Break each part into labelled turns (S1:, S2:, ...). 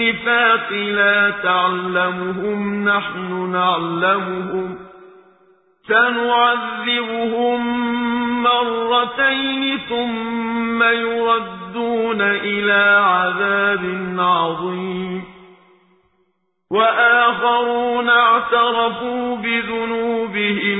S1: النفاق لا تعلمهم نحن نعلمهم. سنعذبهم مرتين ثم يردون إلى عذاب عظيم. وآخرون اعترفوا بذنوبهم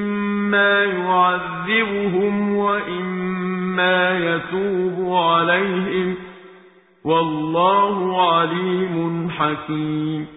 S1: إما يعذبهم وإما يتوب عليهم والله عليم حكيم